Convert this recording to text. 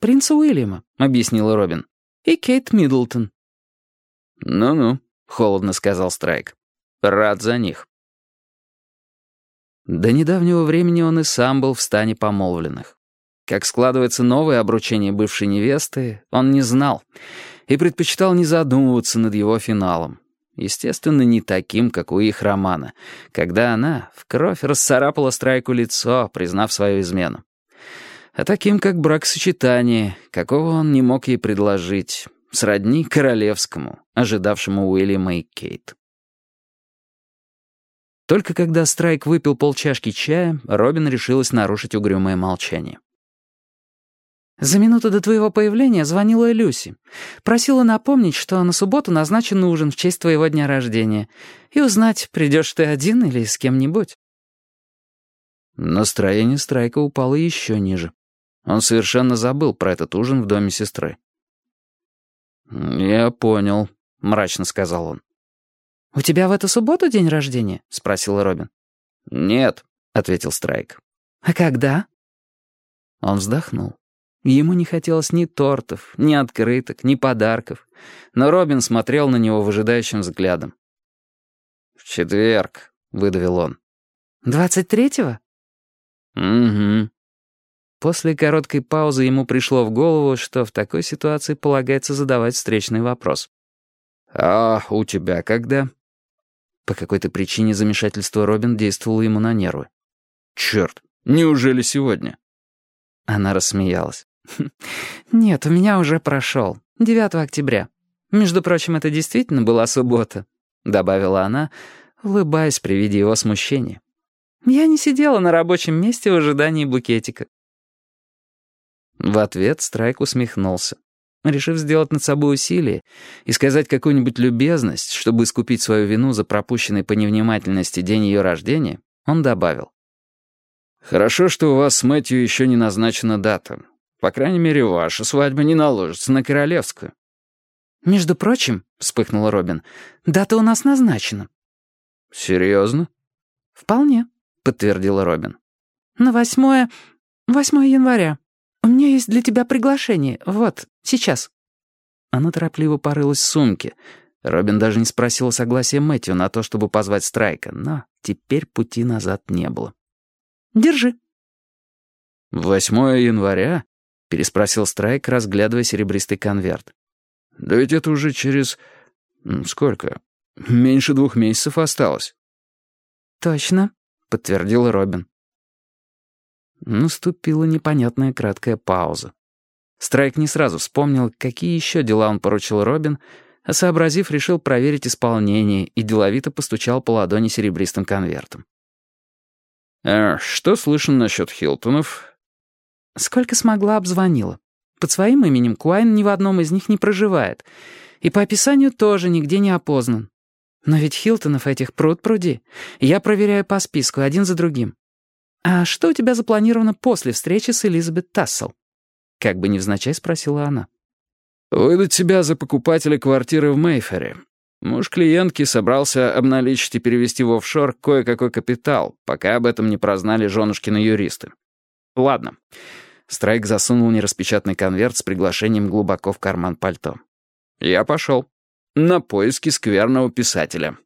принца Уильяма», — объяснила Робин. «И Кейт Миддлтон». «Ну-ну», — холодно сказал Страйк. «Рад за них». До недавнего времени он и сам был в стане помолвленных. Как складывается новое обручение бывшей невесты, он не знал и предпочитал не задумываться над его финалом. Естественно, не таким, как у их романа, когда она в кровь расцарапала Страйку лицо, признав свою измену. А таким, как бракосочетание, какого он не мог ей предложить, сродни королевскому, ожидавшему Уильяма и Кейт. Только когда Страйк выпил полчашки чая, Робин решилась нарушить угрюмое молчание. «За минуту до твоего появления звонила Люси. Просила напомнить, что на субботу назначен ужин в честь твоего дня рождения, и узнать, придешь ты один или с кем-нибудь». Настроение Страйка упало еще ниже. Он совершенно забыл про этот ужин в доме сестры. «Я понял», — мрачно сказал он. «У тебя в эту субботу день рождения?» — спросила Робин. «Нет», — ответил Страйк. «А когда?» Он вздохнул. Ему не хотелось ни тортов, ни открыток, ни подарков. Но Робин смотрел на него выжидающим взглядом. «В четверг», — выдавил он. «Двадцать третьего?» «Угу». После короткой паузы ему пришло в голову, что в такой ситуации полагается задавать встречный вопрос. «А у тебя когда?» По какой-то причине замешательство Робин действовало ему на нервы. «Черт, неужели сегодня?» Она рассмеялась. «Нет, у меня уже прошел. 9 октября. Между прочим, это действительно была суббота», — добавила она, улыбаясь при виде его смущения. «Я не сидела на рабочем месте в ожидании букетика». В ответ Страйк усмехнулся. Решив сделать над собой усилие и сказать какую-нибудь любезность, чтобы искупить свою вину за пропущенный по невнимательности день ее рождения, он добавил. «Хорошо, что у вас с Мэтью еще не назначена дата. По крайней мере, ваша свадьба не наложится на королевскую». «Между прочим», — вспыхнула Робин, — «дата у нас назначена». «Серьезно?» «Вполне», — подтвердила Робин. «На восьмое... восьмое января. У меня есть для тебя приглашение. Вот, сейчас». Она торопливо порылась в сумке. Робин даже не спросила согласия Мэтью на то, чтобы позвать Страйка, но теперь пути назад не было. Держи». «Восьмое января?» — переспросил Страйк, разглядывая серебристый конверт. «Да ведь это уже через... сколько? Меньше двух месяцев осталось». «Точно», — подтвердил Робин. Наступила непонятная краткая пауза. Страйк не сразу вспомнил, какие еще дела он поручил Робин, а сообразив, решил проверить исполнение и деловито постучал по ладони серебристым конвертом. «А что слышно насчет Хилтонов?» «Сколько смогла, обзвонила. Под своим именем Куайн ни в одном из них не проживает. И по описанию тоже нигде не опознан. Но ведь Хилтонов этих пруд-пруди. Я проверяю по списку, один за другим. А что у тебя запланировано после встречи с Элизабет Тассел?» Как бы невзначай спросила она. «Выдать себя за покупателя квартиры в Мейфере. Муж клиентки собрался обналичить и перевести в офшор кое-какой капитал, пока об этом не прознали женушкины юристы. Ладно. Страйк засунул нераспечатанный конверт с приглашением глубоко в карман пальто. Я пошел. На поиски скверного писателя.